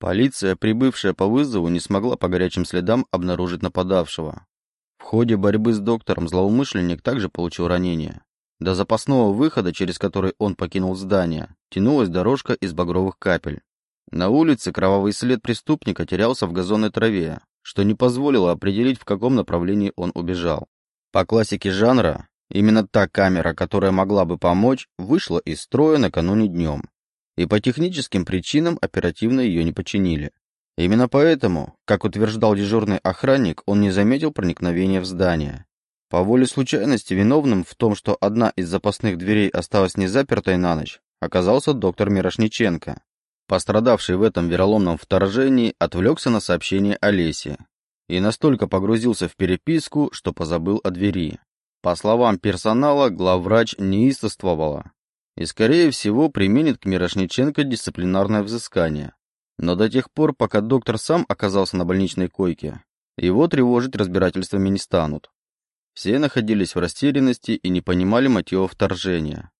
Полиция, прибывшая по вызову, не смогла по горячим следам обнаружить нападавшего. В ходе борьбы с доктором злоумышленник также получил ранение. До запасного выхода, через который он покинул здание, тянулась дорожка из багровых капель. На улице кровавый след преступника терялся в газонной траве, что не позволило определить, в каком направлении он убежал. По классике жанра, именно та камера, которая могла бы помочь, вышла из строя накануне днем, и по техническим причинам оперативно ее не починили. Именно поэтому, как утверждал дежурный охранник, он не заметил проникновения в здание. По воле случайности виновным в том, что одна из запасных дверей осталась не запертой на ночь, оказался доктор Мирошниченко. Пострадавший в этом вероломном вторжении отвлекся на сообщение Олесе и настолько погрузился в переписку, что позабыл о двери. По словам персонала, главврач неистовствовала и, скорее всего, применит к Мирошниченко дисциплинарное взыскание. Но до тех пор, пока доктор сам оказался на больничной койке, его тревожить разбирательствами не станут. Все находились в растерянности и не понимали мотива вторжения.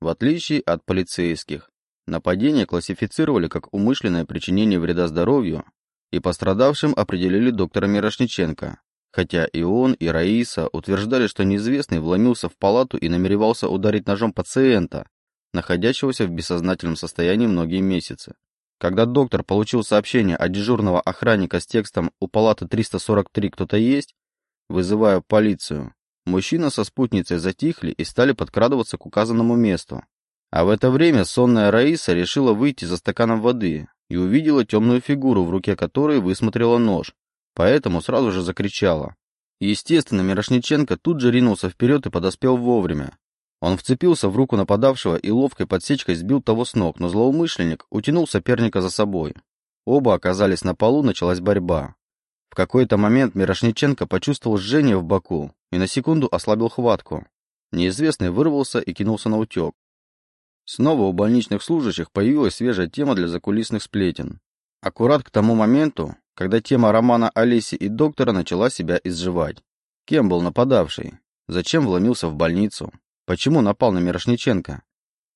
В отличие от полицейских, Нападение классифицировали как умышленное причинение вреда здоровью, и пострадавшим определили доктора Мирошниченко, хотя и он, и Раиса утверждали, что неизвестный вломился в палату и намеревался ударить ножом пациента, находящегося в бессознательном состоянии многие месяцы. Когда доктор получил сообщение от дежурного охранника с текстом «У палаты 343 кто-то есть», вызывая полицию, мужчина со спутницей затихли и стали подкрадываться к указанному месту. А в это время сонная Раиса решила выйти за стаканом воды и увидела темную фигуру, в руке которой высмотрела нож, поэтому сразу же закричала. Естественно, Мирошниченко тут же ринулся вперед и подоспел вовремя. Он вцепился в руку нападавшего и ловкой подсечкой сбил того с ног, но злоумышленник утянул соперника за собой. Оба оказались на полу, началась борьба. В какой-то момент Мирошниченко почувствовал жжение в боку и на секунду ослабил хватку. Неизвестный вырвался и кинулся на утек. Снова у больничных служащих появилась свежая тема для закулисных сплетен. Аккурат к тому моменту, когда тема романа Олеси и доктора начала себя изживать. Кем был нападавший? Зачем вломился в больницу? Почему напал на Мирошниченко?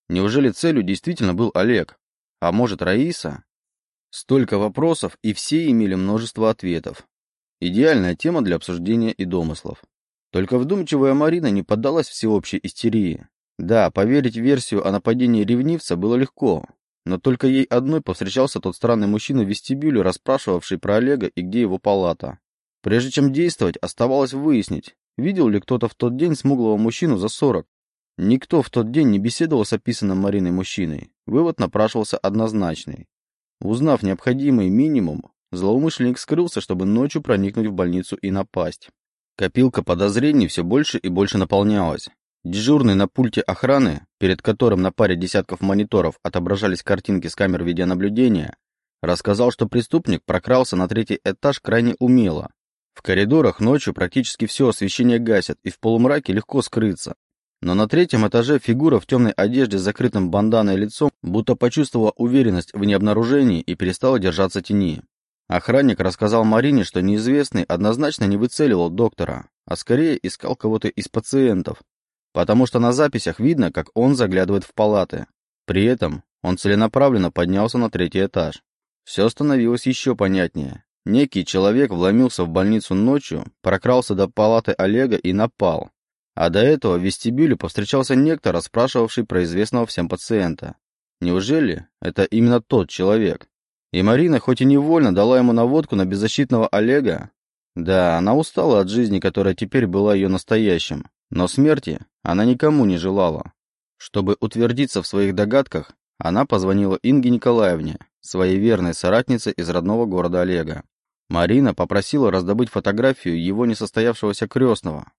Неужели целью действительно был Олег? А может, Раиса? Столько вопросов, и все имели множество ответов. Идеальная тема для обсуждения и домыслов. Только вдумчивая Марина не поддалась всеобщей истерии, да, поверить в версию о нападении ревнивца было легко, но только ей одной повстречался тот странный мужчина в вестибюле, расспрашивавший про Олега и где его палата. Прежде чем действовать, оставалось выяснить, видел ли кто-то в тот день смуглого мужчину за сорок. Никто в тот день не беседовал с описанным Мариной мужчиной. Вывод напрашивался однозначный. Узнав необходимый минимум, злоумышленник скрылся, чтобы ночью проникнуть в больницу и напасть. Копилка подозрений все больше и больше наполнялась. Дежурный на пульте охраны, перед которым на паре десятков мониторов отображались картинки с камер видеонаблюдения, рассказал, что преступник прокрался на третий этаж крайне умело. В коридорах ночью практически все освещение гасят, и в полумраке легко скрыться. Но на третьем этаже фигура в темной одежде с закрытым банданой лицом будто почувствовала уверенность в необнаружении и перестала держаться тени. Охранник рассказал Марине, что неизвестный однозначно не выцеливал доктора, а скорее искал кого-то из пациентов, потому что на записях видно, как он заглядывает в палаты. При этом он целенаправленно поднялся на третий этаж. Все становилось еще понятнее. Некий человек вломился в больницу ночью, прокрался до палаты Олега и напал. А до этого в вестибюле повстречался некто, расспрашивавший про известного всем пациента. Неужели это именно тот человек? И Марина хоть и невольно дала ему наводку на беззащитного Олега, да, она устала от жизни, которая теперь была ее настоящим, но смерти она никому не желала. Чтобы утвердиться в своих догадках, она позвонила Инге Николаевне, своей верной соратнице из родного города Олега. Марина попросила раздобыть фотографию его несостоявшегося крестного.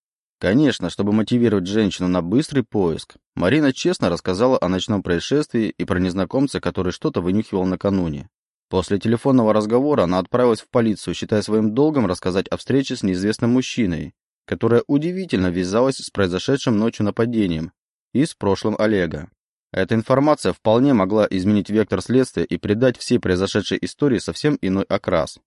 Конечно, чтобы мотивировать женщину на быстрый поиск, Марина честно рассказала о ночном происшествии и про незнакомца, который что-то вынюхивал накануне. После телефонного разговора она отправилась в полицию, считая своим долгом рассказать о встрече с неизвестным мужчиной, которая удивительно вязалась с произошедшим ночью нападением и с прошлым Олега. Эта информация вполне могла изменить вектор следствия и придать всей произошедшей истории совсем иной окрас.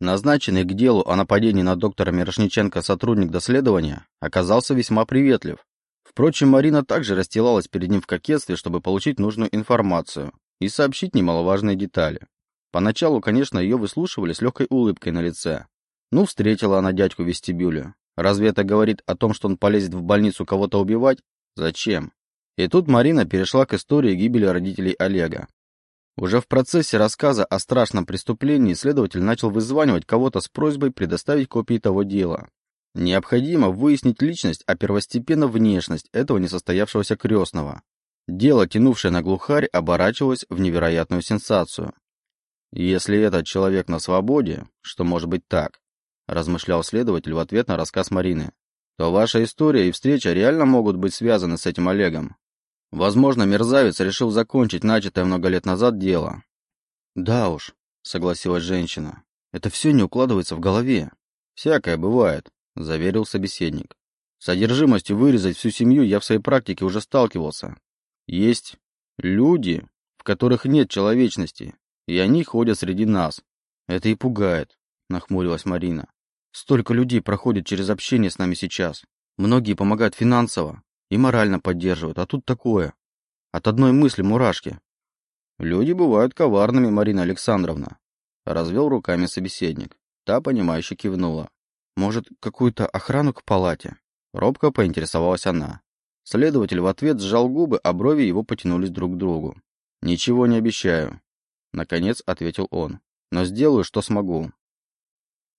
Назначенный к делу о нападении на доктора Мирошниченко сотрудник доследования оказался весьма приветлив. Впрочем, Марина также расстилалась перед ним в кокетстве, чтобы получить нужную информацию и сообщить немаловажные детали. Поначалу, конечно, ее выслушивали с легкой улыбкой на лице. Ну, встретила она дядьку в вестибюле. Разве это говорит о том, что он полезет в больницу кого-то убивать? Зачем? И тут Марина перешла к истории гибели родителей Олега. Уже в процессе рассказа о страшном преступлении следователь начал вызванивать кого-то с просьбой предоставить копии того дела. Необходимо выяснить личность, а первостепенно внешность этого несостоявшегося крестного. Дело, тянувшее на глухарь, оборачивалось в невероятную сенсацию. «Если этот человек на свободе, что может быть так?» размышлял следователь в ответ на рассказ Марины, то ваша история и встреча реально могут быть связаны с этим Олегом. Возможно, мерзавец решил закончить начатое много лет назад дело. Да уж, согласилась женщина. Это все не укладывается в голове. Всякое бывает, заверил собеседник. С содержимостью вырезать всю семью я в своей практике уже сталкивался. Есть люди, в которых нет человечности, и они ходят среди нас. Это и пугает, нахмурилась Марина. Столько людей проходит через общение с нами сейчас. Многие помогают финансово, и морально поддерживают, а тут такое. От одной мысли мурашки. Люди бывают коварными, Марина Александровна. Развел руками собеседник. Та, понимающе кивнула. Может, какую-то охрану к палате? Робко поинтересовалась она. Следователь в ответ сжал губы, а брови его потянулись друг к другу. «Ничего не обещаю», — наконец ответил он. «Но сделаю, что смогу.